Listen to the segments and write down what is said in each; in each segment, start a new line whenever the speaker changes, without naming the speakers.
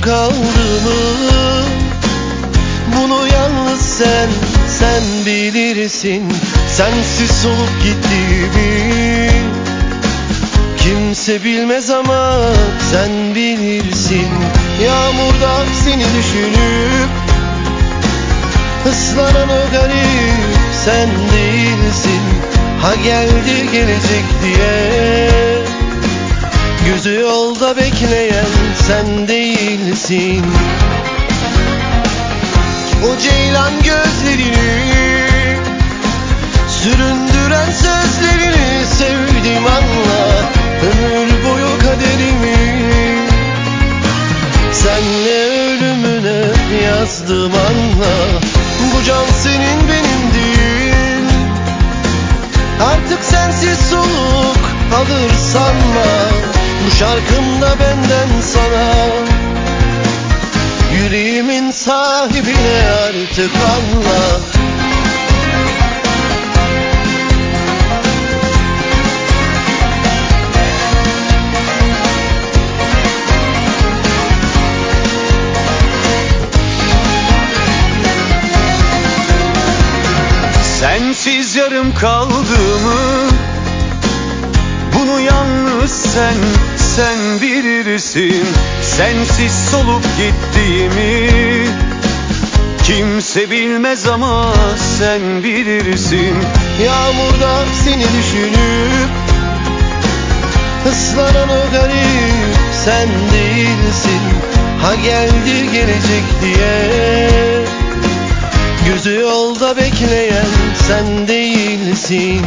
kaldığımı Bunu yalnız sen, sen bilirsin. Sensiz solup gittiğimi Kimse bilmez ama sen bilirsin. Yağmurda seni düşünüp Islanan o garip sen değilsin. Ha geldi gelecek diye Gözü yolda bekleyen sen değilsin. O ceylan gözlerini Süründüren sözlerini sevdim anla. Ömür boyu kaderimi Senle ölümüne yazdım anla artık anla
Sensiz yarım kaldığımı Bunu yalnız sen, sen bilirsin. Sensiz solup gittiğimi Kimse bilmez ama sen bilirsin.
Yağmurda seni düşünüp Islanan o garip sen değilsin. Ha geldi gelecek diye Gözü yolda bekleyen sen değilsin.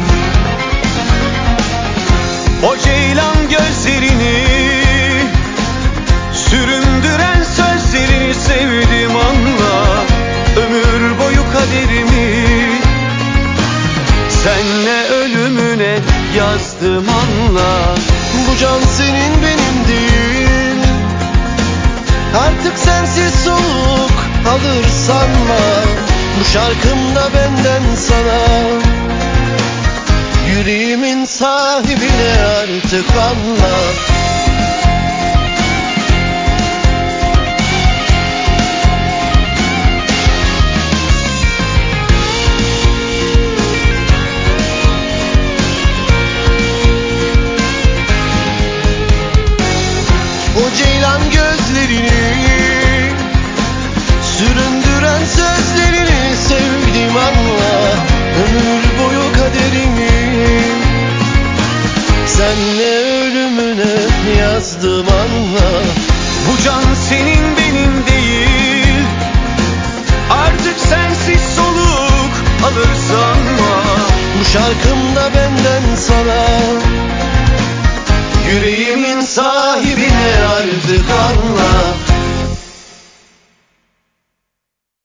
O ceylan yazdım anla.
Bu can senin benim değil. Artık sensiz soluk alır sanma Bu şarkımda benden sana. Yüreğimin sahibine artık anla Ömür boyu kaderimi Senle ölümüne yazdım anla.
Bu can senin benim değil. Artık sensiz soluk alır sanma
Bu şarkımda benden sana. Yüreğimin sahibi